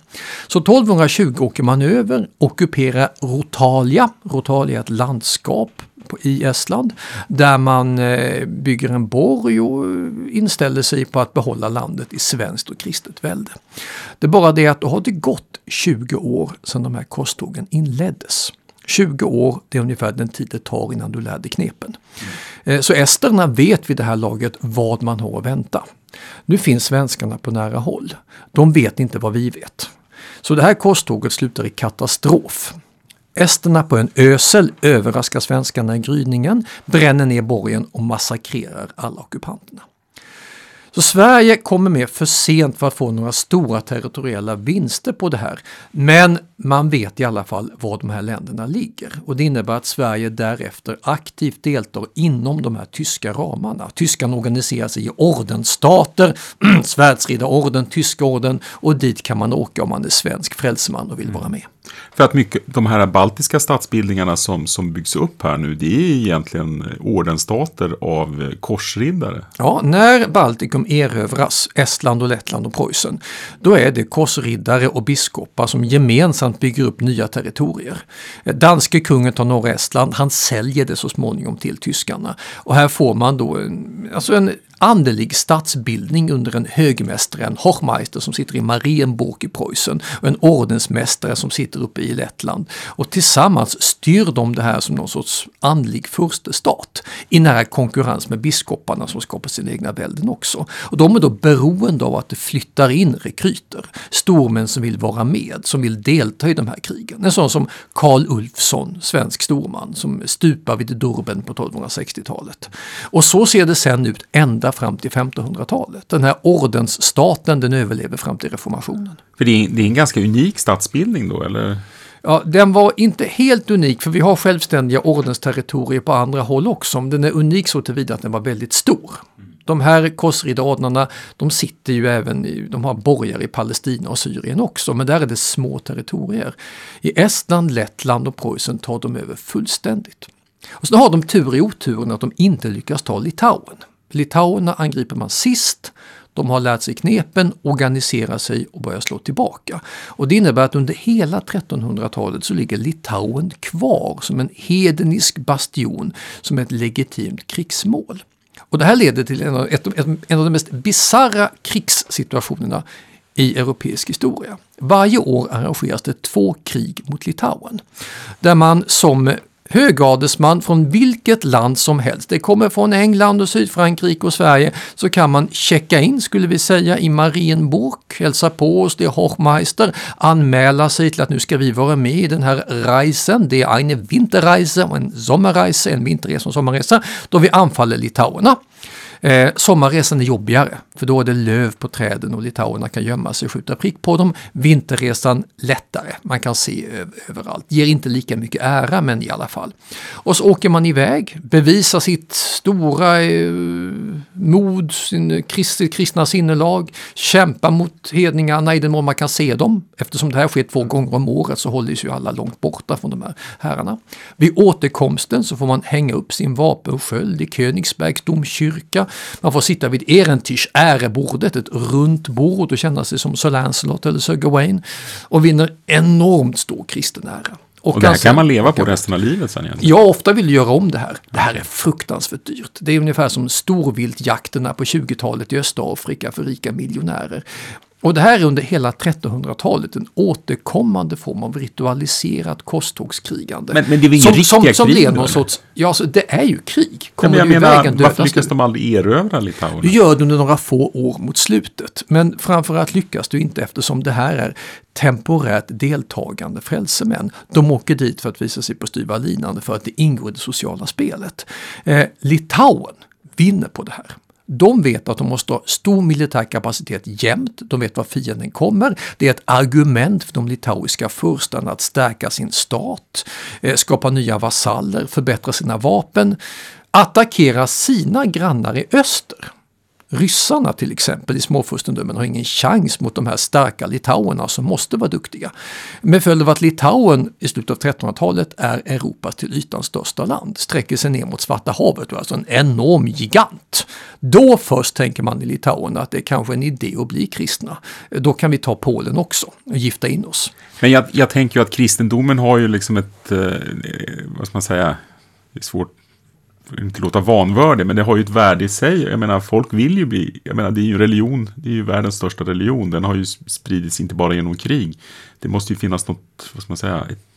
Så 1220 åker man över, ockuperar Rotalia. Rotalia är ett landskap i Estland där man eh, bygger en borg och inställer sig på att behålla landet i svenskt och kristet välde. Det är bara det att då har det gått 20 år sedan de här korstågen inleddes. 20 år, det är ungefär den tid det tar innan du lär dig knepen. Mm. Så esterna vet vid det här laget vad man har att vänta. Nu finns svenskarna på nära håll. De vet inte vad vi vet. Så det här korståget slutar i katastrof. Esterna på en ösel överraskar svenskarna i gryningen, bränner ner borgen och massakrerar alla ockupanterna. Så Sverige kommer med för sent för att få några stora territoriella vinster på det här. Men man vet i alla fall var de här länderna ligger och det innebär att Sverige därefter aktivt deltar inom de här tyska ramarna. Tyskarna organiserar sig i ordensstater, Svärdsriddarorden, Tyska orden och dit kan man åka om man är svensk frälseman och vill vara med. För att mycket, de här baltiska statsbildningarna som, som byggs upp här nu, det är egentligen ordensstater av korsriddare. Ja, när Baltikum erövras, Estland och Lettland och Preussen, då är det korsriddare och biskopar som gemensamt bygger upp nya territorier. Danske kungen tar norra Estland, han säljer det så småningom till tyskarna. Och här får man då en, alltså en andelig statsbildning under en högmästare, en Hochmeister som sitter i Marienburg i Preussen och en ordensmästare som sitter uppe i Lettland. Och tillsammans styr de det här som någon sorts andlig furstestat i nära konkurrens med biskoparna som skapar sina egna välden också. Och de är då beroende av att det flyttar in rekryter, stormän som vill vara med, som vill delta i de här krigen. En sån som Karl Ulfsson, svensk storman, som stupar vid Durben på 1260-talet. Och så ser det sen ut ända fram till 1500-talet. Den här ordensstaten den överlever fram till reformationen. För det är, det är en ganska unik statsbildning då, eller? Ja, den var inte helt unik för vi har självständiga ordensterritorier på andra håll också. Den är unik så tillvida att den var väldigt stor. De här korsriddarordnarna, de sitter ju även i, de har borgar i Palestina och Syrien också, men där är det små territorier. I Estland, Lettland och Preussen tar de över fullständigt. Och så har de tur i oturen att de inte lyckas ta Litauen. Litauerna angriper man sist. De har lärt sig knepen, organiserar sig och börjar slå tillbaka. Och det innebär att under hela 1300-talet så ligger Litauen kvar som en hednisk bastion, som ett legitimt krigsmål. Och det här leder till en av, ett, en av de mest bizarra krigssituationerna i europeisk historia. Varje år arrangeras det två krig mot Litauen. Där man som högadelsman från vilket land som helst. Det kommer från England och Sydfrankrike och Sverige. Så kan man checka in, skulle vi säga, i Marienburg, hälsa på oss, det är Hochmeister, anmäla sig till att nu ska vi vara med i den här reisen. Det är en Winterreise och en Sommerreise, en vinterresa och en sommarresa, då vi anfaller litauerna. Eh, sommarresan är jobbigare, för då är det löv på träden och litauerna kan gömma sig och skjuta prick på dem. Vinterresan lättare, man kan se överallt. Ger inte lika mycket ära, men i alla fall. Och så åker man iväg, bevisar sitt stora eh, mod, sin krist, kristna sinnelag, kämpar mot hedningarna i den mån man kan se dem. Eftersom det här sker två gånger om året så hålls ju alla långt borta från de här herrarna. Vid återkomsten så får man hänga upp sin vapensköld i Königsbergs domkyrka man får sitta vid Erentisch ärebordet, ett runt bord och känna sig som Sir Lancelot eller Sir Gawain och vinner enormt stor kristen ära. Och, och det här kan man leva på resten av livet sen egentligen? Ja, ofta vill göra om det här. Det här är fruktansvärt dyrt. Det är ungefär som storviltjakterna på 20-talet i Östafrika för rika miljonärer. Och det här är under hela 1300-talet en återkommande form av ritualiserat korstågskrigande. Men, men det är väl inga riktiga som, som krig? Någon sorts, ja, alltså, det är ju krig. Kommer men jag menar, varför lyckas de aldrig erövra Litauen? Du gör det under några få år mot slutet. Men framförallt lyckas du inte eftersom det här är temporärt deltagande frälsemän. De åker dit för att visa sig på styva linan för att det ingår i det sociala spelet. Eh, Litauen vinner på det här. De vet att de måste ha stor militär kapacitet jämt. De vet var fienden kommer. Det är ett argument för de litauiska furstarna att stärka sin stat, eh, skapa nya vasaller, förbättra sina vapen, attackera sina grannar i öster. Ryssarna till exempel i småfurstendömen har ingen chans mot de här starka litauerna som måste vara duktiga. Med följd av att Litauen i slutet av 1300-talet är Europas till ytan största land, sträcker sig ner mot Svarta havet och är alltså en enorm gigant. Då först tänker man i Litauen att det är kanske en idé att bli kristna. Då kan vi ta Polen också och gifta in oss. Men jag, jag tänker ju att kristendomen har ju liksom ett, eh, vad ska man säga, det är svårt inte låta vanvördig, men det har ju ett värde i sig. Jag menar, folk vill ju bli, jag menar, det är ju religion, det är ju världens största religion. Den har ju spridits inte bara genom krig. Det måste ju finnas något, vad ska man säga, ett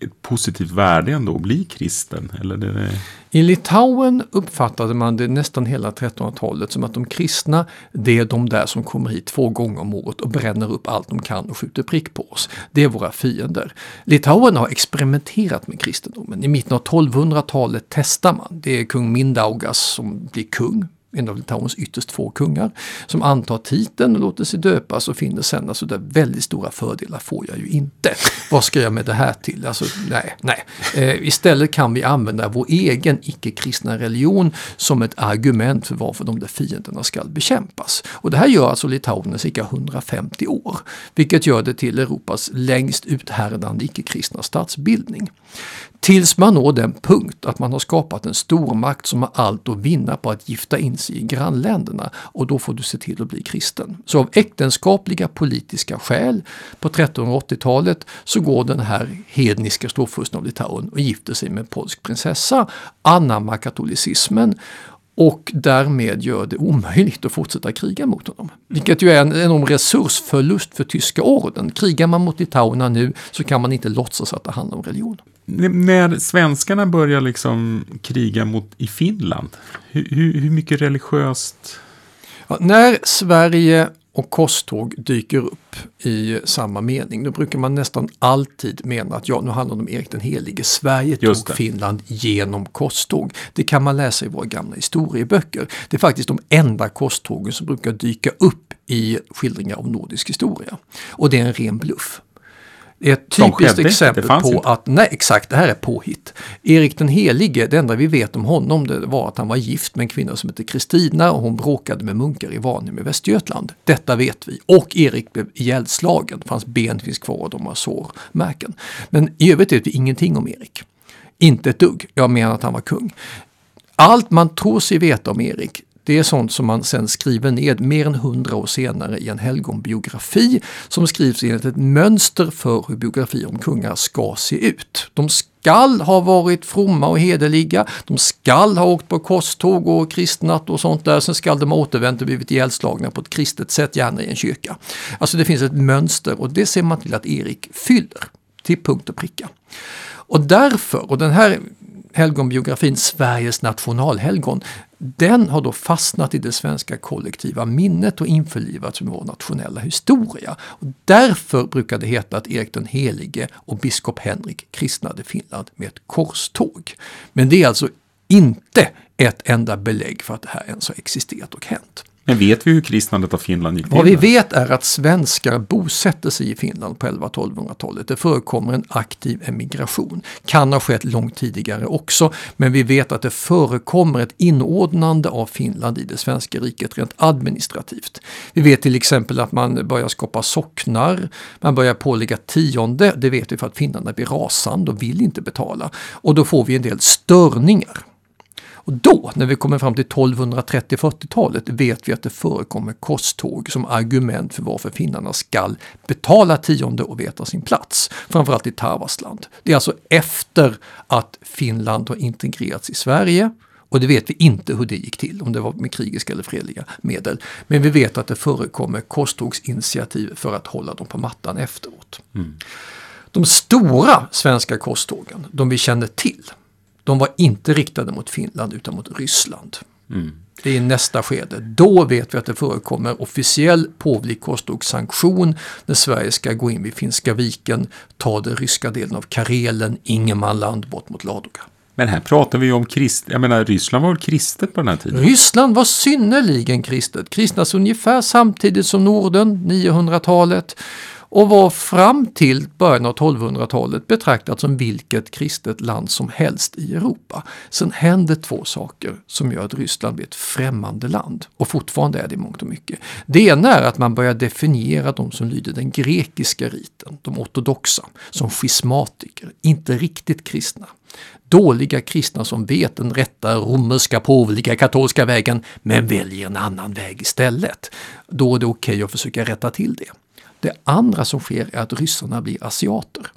ett positivt värde ändå att bli kristen? Eller det... I Litauen uppfattade man det nästan hela 1300-talet som att de kristna, det är de där som kommer hit två gånger om året och bränner upp allt de kan och skjuter prick på oss. Det är våra fiender. Litauen har experimenterat med kristendomen. I mitten av 1200-talet testar man. Det är kung Mindaugas som blir kung en av Litauens ytterst få kungar, som antar titeln och låter sig döpas och finner sen alltså där väldigt stora fördelar får jag ju inte. Vad ska jag med det här till? Alltså, nej, nej. Eh, istället kan vi använda vår egen icke-kristna religion som ett argument för varför de där fienderna ska bekämpas. Och det här gör alltså Litauen cirka 150 år, vilket gör det till Europas längst uthärdande icke-kristna statsbildning. Tills man når den punkt att man har skapat en stormakt som har allt att vinna på att gifta in sig i grannländerna och då får du se till att bli kristen. Så av äktenskapliga politiska skäl på 1380-talet så går den här hedniska storfursten av Litauen och gifter sig med en polsk prinsessa, anammar katolicismen och därmed gör det omöjligt att fortsätta kriga mot honom. Vilket ju är en enorm resursförlust för tyska orden. Krigar man mot litauerna nu så kan man inte låtsas att det handlar om religion. När svenskarna börjar liksom kriga mot i Finland, hur, hur, hur mycket religiöst? Ja, när Sverige och korståg dyker upp i samma mening, då brukar man nästan alltid mena att ja, nu handlar det om Erik den helige. Sverige tog Finland genom korståg. Det kan man läsa i våra gamla historieböcker. Det är faktiskt de enda korstågen som brukar dyka upp i skildringar av nordisk historia. Och det är en ren bluff. Det är ett typiskt exempel på inte. att, nej exakt, det här är påhitt. Erik den helige, det enda vi vet om honom det var att han var gift med en kvinna som hette Kristina och hon bråkade med munkar i Varnhem i Västergötland. Detta vet vi. Och Erik blev ihjälslagen, hans ben finns kvar och de har sårmärken. Men i övrigt vet vi ingenting om Erik. Inte ett dugg. Jag menar att han var kung. Allt man tror sig veta om Erik, det är sånt som man sen skriver ned mer än hundra år senare i en helgonbiografi som skrivs enligt ett mönster för hur biografier om kungar ska se ut. De skall ha varit fromma och hederliga, de skall ha åkt på korståg och kristnat och sånt där, sen skall de ha återvänt och blivit ihjälslagna på ett kristet sätt, gärna i en kyrka. Alltså det finns ett mönster och det ser man till att Erik fyller till punkt och pricka. Och därför, och den här helgonbiografin Sveriges nationalhelgon, den har då fastnat i det svenska kollektiva minnet och införlivats med vår nationella historia. Och därför brukar det heta att Erik den helige och biskop Henrik kristnade Finland med ett korståg. Men det är alltså inte ett enda belägg för att det här ens har existerat och hänt. Men vet vi hur kristnandet av Finland gick till? Vad vi vet är att svenskar bosätter sig i Finland på 1100-1200-talet. Det förekommer en aktiv emigration. Kan ha skett långt tidigare också, men vi vet att det förekommer ett inordnande av Finland i det svenska riket rent administrativt. Vi vet till exempel att man börjar skapa socknar, man börjar pålägga tionde, det vet vi för att finnarna blir rasande och vill inte betala. Och då får vi en del störningar. Och då, när vi kommer fram till 1230-40-talet, vet vi att det förekommer korståg som argument för varför finnarna skall betala tionde och veta sin plats. Framförallt i Tarvasland. Det är alltså efter att Finland har integrerats i Sverige och det vet vi inte hur det gick till, om det var med krigiska eller fredliga medel. Men vi vet att det förekommer korstågsinitiativ för att hålla dem på mattan efteråt. Mm. De stora svenska korstågen, de vi känner till, de var inte riktade mot Finland utan mot Ryssland. Mm. Det är nästa skede. Då vet vi att det förekommer officiell påvlig sanktion när Sverige ska gå in vid Finska viken, ta den ryska delen av Karelen, Ingermanland bort mot Ladoga. Men här pratar vi om krist... Jag menar, Ryssland var väl kristet på den här tiden? Ryssland var synnerligen kristet. Kristnas ungefär samtidigt som Norden, 900-talet och var fram till början av 1200-talet betraktat som vilket kristet land som helst i Europa. Sen hände två saker som gör att Ryssland blir ett främmande land och fortfarande är det i mångt och mycket. Det ena är att man börjar definiera de som lyder den grekiska riten, de ortodoxa, som schismatiker, inte riktigt kristna. Dåliga kristna som vet den rätta romerska påvliga katolska vägen men väljer en annan väg istället. Då är det okej okay att försöka rätta till det. Det andra som sker är att ryssarna blir asiater.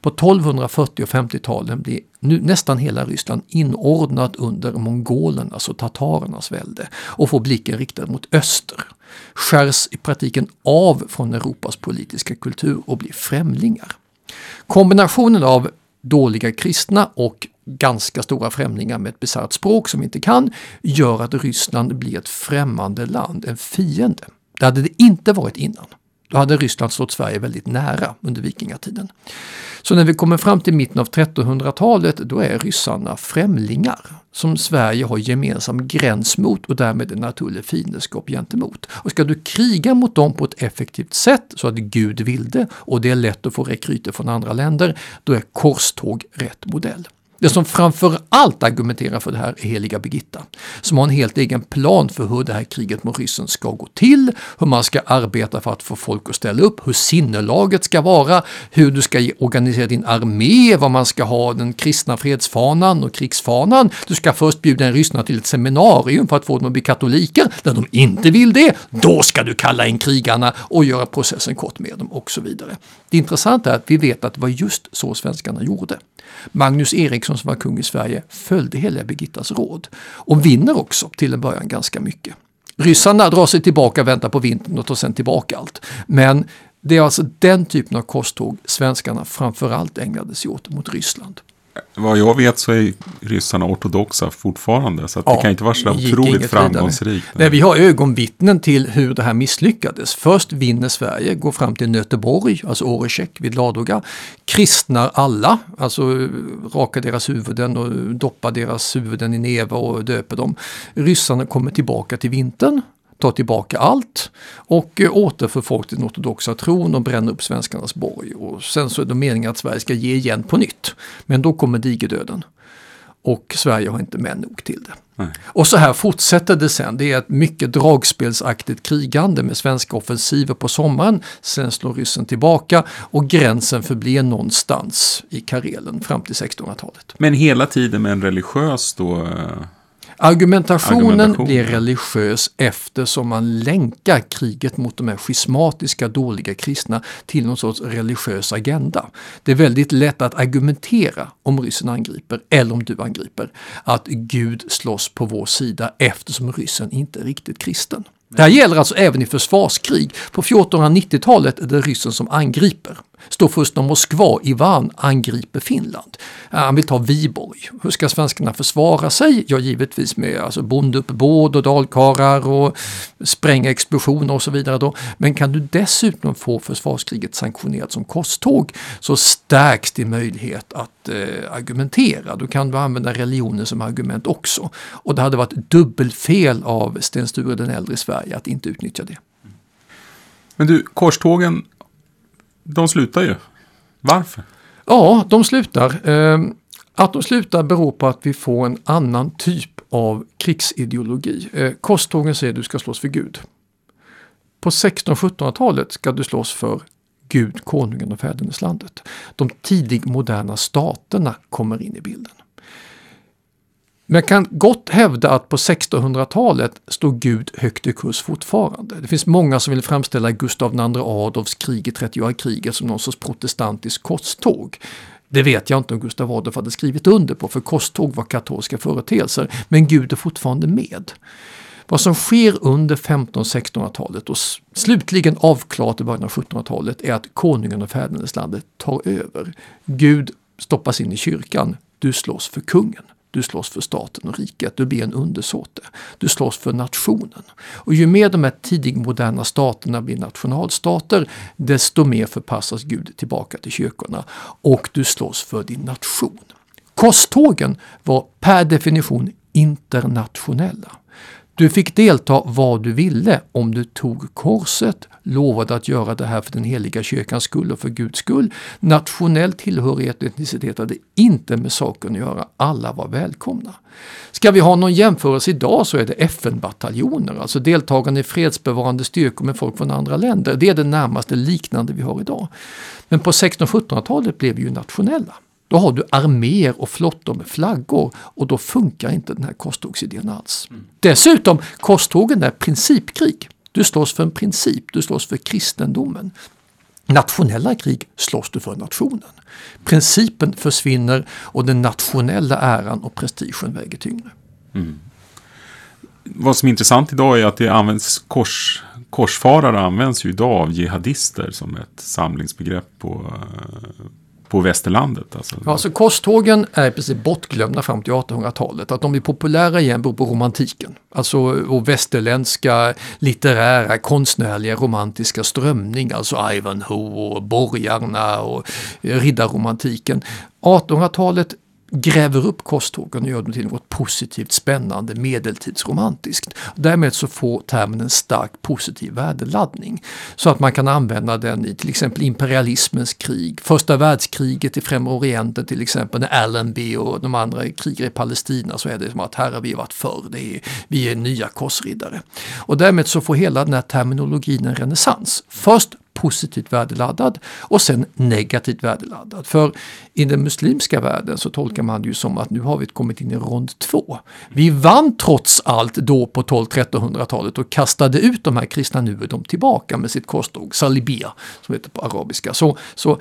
På 1240 och 50-talen blir nu nästan hela Ryssland inordnat under mongolernas alltså och tatarernas välde och får blicken riktad mot öster. Skärs i praktiken av från Europas politiska kultur och blir främlingar. Kombinationen av dåliga kristna och ganska stora främlingar med ett bisarrt språk som vi inte kan gör att Ryssland blir ett främmande land, en fiende. Det hade det inte varit innan. Då hade Ryssland stått Sverige väldigt nära under vikingatiden. Så när vi kommer fram till mitten av 1300-talet då är ryssarna främlingar som Sverige har gemensam gräns mot och därmed en naturlig fiendskap gentemot. Och ska du kriga mot dem på ett effektivt sätt så att Gud vill det och det är lätt att få rekryter från andra länder, då är korståg rätt modell. Det som framför allt argumenterar för det här är heliga Birgitta, som har en helt egen plan för hur det här kriget mot ryssen ska gå till, hur man ska arbeta för att få folk att ställa upp, hur sinnelaget ska vara, hur du ska organisera din armé, vad man ska ha den kristna fredsfanan och krigsfanan. Du ska först bjuda en ryssna till ett seminarium för att få dem att bli katoliker. När de inte vill det, då ska du kalla in krigarna och göra processen kort med dem och så vidare. Det intressanta är att vi vet att det var just så svenskarna gjorde. Magnus Eriksson som var kung i Sverige följde heliga Birgittas råd och vinner också till en början ganska mycket. Ryssarna drar sig tillbaka, väntar på vintern och tar sen tillbaka allt. Men det är alltså den typen av korståg svenskarna framförallt ägnade sig åt mot Ryssland. Vad jag vet så är ryssarna ortodoxa fortfarande. Så ja, det kan inte vara så otroligt framgångsrikt. Nej, vi har ögonvittnen till hur det här misslyckades. Först vinner Sverige, går fram till Göteborg, alltså Orecek vid Ladoga. Kristnar alla, alltså rakar deras huvuden och doppar deras huvuden i neve och döper dem. Ryssarna kommer tillbaka till vintern tar tillbaka allt och eh, återför folk till den ortodoxa tron och bränner upp svenskarnas borg. Och sen så är det meningen att Sverige ska ge igen på nytt. Men då kommer digerdöden. Och Sverige har inte män nog till det. Nej. Och så här fortsätter det sen. Det är ett mycket dragspelsaktigt krigande med svenska offensiver på sommaren. Sen slår ryssen tillbaka och gränsen förblir någonstans i Karelen fram till 1600-talet. Men hela tiden med en religiös då? Argumentationen Argumentation. blir religiös eftersom man länkar kriget mot de här schismatiska, dåliga kristna till någon sorts religiös agenda. Det är väldigt lätt att argumentera om ryssen angriper, eller om du angriper, att Gud slåss på vår sida eftersom ryssen inte är riktigt kristen. Det här gäller alltså även i försvarskrig. På 1490-talet är det ryssen som angriper. Står först när Moskva, Ivan, angriper Finland. Han vill ta Viborg. Hur ska svenskarna försvara sig? Ja, givetvis med alltså bonduppbåd och dalkarlar och sprängexplosioner och så vidare. Då. Men kan du dessutom få försvarskriget sanktionerat som korståg så stärks din möjlighet att eh, argumentera. Då kan du använda religionen som argument också. Och det hade varit dubbelfel av Sten Sture den äldre i Sverige att inte utnyttja det. Men du, korstågen de slutar ju. Varför? Ja, de slutar. Ehm, att de slutar beror på att vi får en annan typ av krigsideologi. Eh, korstågen säger att du ska slåss för Gud. På 1600-1700-talet ska du slåss för Gud, konungen och fäderneslandet. De tidig moderna staterna kommer in i bilden. Men jag kan gott hävda att på 1600-talet stod Gud högt i kurs fortfarande. Det finns många som vill framställa Gustav II Adolfs krig i 30 kriget som någon sorts protestantisk korståg. Det vet jag inte om Gustav Adolf hade skrivit under på, för korståg var katolska företeelser. Men Gud är fortfarande med. Vad som sker under 1500-1600-talet och slutligen avklarat i början av 1700-talet är att konungen och fäderneslandet tar över. Gud stoppas in i kyrkan, du slåss för kungen. Du slåss för staten och riket, du blir en undersåte. Du slåss för nationen. Och ju mer de här tidigmoderna staterna blir nationalstater, desto mer förpassas Gud tillbaka till kyrkorna och du slåss för din nation. Korstågen var per definition internationella. Du fick delta vad du ville om du tog korset, lovade att göra det här för den heliga kyrkans skull och för Guds skull. Nationell tillhörighet och etnicitet hade inte med saken att göra. Alla var välkomna. Ska vi ha någon jämförelse idag så är det FN-bataljoner, alltså deltagande i fredsbevarande styrkor med folk från andra länder. Det är det närmaste liknande vi har idag. Men på 1600-1700-talet blev vi ju nationella. Då har du arméer och flottor med flaggor och då funkar inte den här korstågsidén alls. Mm. Dessutom, korstågen är principkrig. Du slåss för en princip, du slåss för kristendomen. Nationella krig slåss du för nationen. Principen försvinner och den nationella äran och prestigen väger tyngre. Mm. Vad som är intressant idag är att det används kors, korsfarare används ju idag av jihadister som ett samlingsbegrepp på, eh, på västerlandet. Alltså. Ja, så korstågen är i princip bortglömda fram till 1800-talet. Att de blir populära igen beror på romantiken. Alltså vår västerländska litterära, konstnärliga, romantiska strömning. Alltså Ivanhoe och borgarna och riddarromantiken. 1800-talet gräver upp korstågen och gör dem till något positivt, spännande, medeltidsromantiskt. Därmed så får termen en stark positiv värdeladdning. Så att man kan använda den i till exempel imperialismens krig, första världskriget i Främre Orienten till exempel, när Allenby och de andra krigar i Palestina så är det som att här har vi varit förr, det är, vi är nya korsriddare. Och därmed så får hela den här terminologin en renässans. Först positivt värdeladdad och sen negativt värdeladdad. För i den muslimska världen så tolkar man det ju som att nu har vi kommit in i rond två. Vi vann trots allt då på 12-1300-talet och kastade ut de här kristna, nu är de tillbaka med sitt korståg, salibia som heter på arabiska. Så, så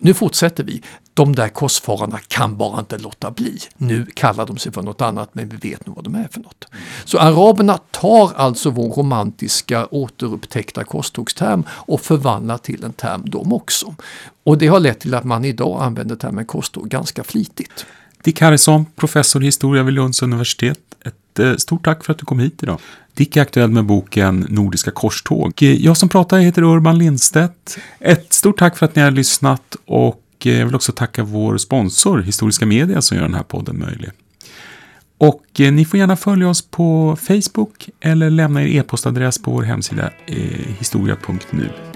nu fortsätter vi. De där korsfararna kan bara inte låta bli. Nu kallar de sig för något annat men vi vet nog vad de är för något. Så araberna tar alltså vår romantiska återupptäckta korstågsterm och förvandlar till en term de också. Och det har lett till att man idag använder termen korståg ganska flitigt. Dick Harrison, professor i historia vid Lunds universitet. Ett eh, stort tack för att du kom hit idag. Dick är aktuell med boken Nordiska korståg. Jag som pratar heter Urban Lindstedt. Ett stort tack för att ni har lyssnat och och eh, jag vill också tacka vår sponsor Historiska Media som gör den här podden möjlig. Och eh, ni får gärna följa oss på Facebook eller lämna er e-postadress på vår hemsida eh, historia.nu.